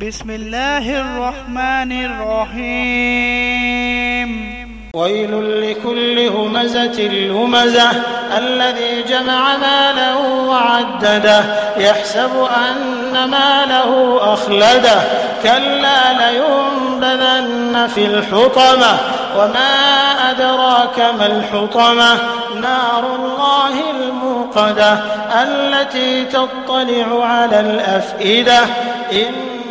بسم الله الرحمن الرحيم. ويل لكل همزة لمزة الذي جمع ماله وعدده. يحسب أن ماله أخلده. كلا لينبذن في الحطمة. وما أدراك ما الحطمة؟ نار الله الموقدة التي تطلع على الأفئدة.